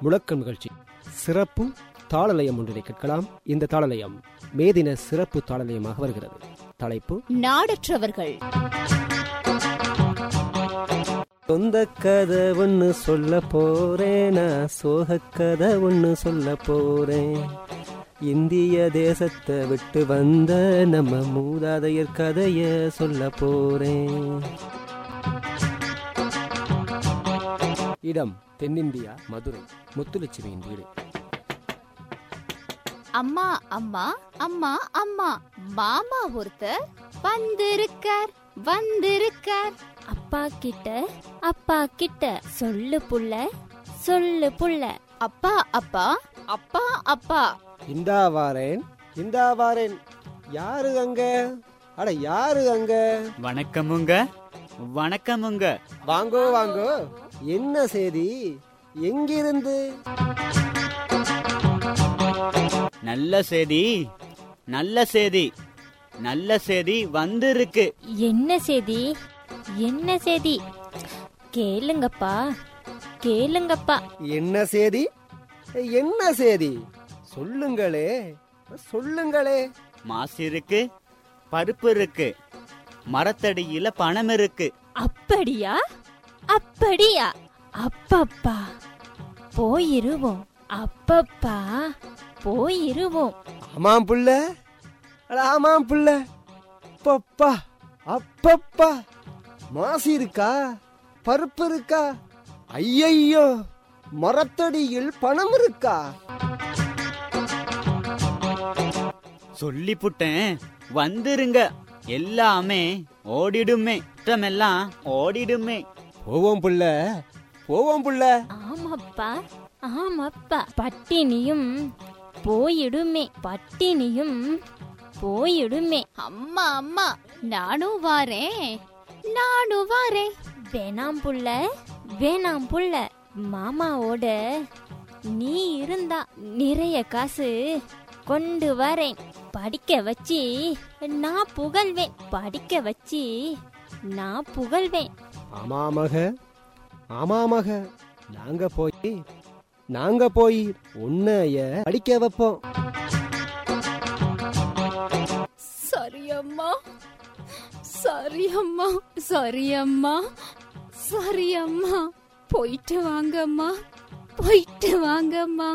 முழக்கம் நிகழ்ச்சி சிறப்பு தாளலயம் ஒன்றினை கேட்கலாம். இந்த தாளலயம் மேதின சிறப்பு தாளலயமாக வருகிறது. தலைப்பு நாடற்றவர்கள். சொந்த கதை ஒன்று சொல்ல போறேன்? நான் சோக கதை ஒன்று சொல்ல போறேன். இந்திய தேசத்தை விட்டு வந்த நம்ம மூதாதையர் கதைய சொல்ல போறேன். இடம் தென்னிந்தியா மதுரை முத்துலட்சுமியின் வீடு. அம்மா அம்மா அம்மா அம்மா மாமா ஒருத்தர் வந்திருக்கார் வந்திருக்கார். அப்பா கிட்ட அப்பா கிட்ட சொல்லு புள்ள சொல்லு புள்ள. அப்பா அப்பா அப்பா அப்பா. இந்தா வாரேன் இந்தா வாரேன். யாரு அங்க? அட யாரு அங்க? வணக்கமுங்க வணக்கமுங்க. வாங்கோ வாங்கோ. என்ன செய்தி? எங்கிருந்து? நல்ல செய்தி நல்ல செய்தி நல்ல செய்தி வந்திருக்கு. என்ன செய்தி? என்ன செய்தி? கேளுங்கப்பா கேளுங்கப்பா. என்ன செய்தி? என்ன செய்தி? சொல்லுங்களே சொல்லுங்களே. மாசு இருக்கு பருப்பு இருக்கு மரத்தடியில பணம் இருக்கு. அப்படியா? அப்படியா? அப்பப்பா. போயிருவோம். அப்பப்பா. போயிருவோம். ஆமாம் புள்ள. அட ஆமாம் புள்ள. அப்பப்பா. அப்பப்பா. மாசி இருக்கா? பருப்பு இருக்கா? ஐயையோ. மரத்தடியில் பணம் இருக்கா? சொல்லி புட்டேன் வந்துருங்க. எல்லாமே ஓடிடுமே. குற்றமெல்லாம் ஓடிடுமே. போவோம் புள்ள. போவோம் புள்ள. ஆமாப்பா ஆமாப்பா. பட்டினியும் போயிடுமே பட்டினியும் போயிடுமே. அம்மா அம்மா நானும் வாரேன் நானும் வாரேன். வேணாம் புள்ள வேணாம் புள்ள. மாமாவோட நீ இருந்தா நிறைய காசு கொண்டு வரேன். படிக்க வச்சு நான் புகழ்வேன் படிக்க வச்சு நான் புகழ்வேன். ஆமாமக ஆமாமக. நாங்க போய் நாங்க போய் உன்னைய படிக்க வைப்போம். சரி அம்மா சரி அம்மா சரி அம்மா சரி அம்மா போயிட்டு வாங்கம்மா போயிட்டு வாங்கம்மா.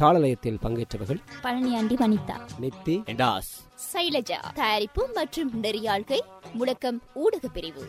தாளலயத்தில் பங்கேற்றவர்கள் பழனியாண்டி வனிதா. நித்தி எடாஸ் சைலஜா. தயாரிப்பு மற்றும் நெறியாள்கை முழக்கம் ஊடக பிரிவு.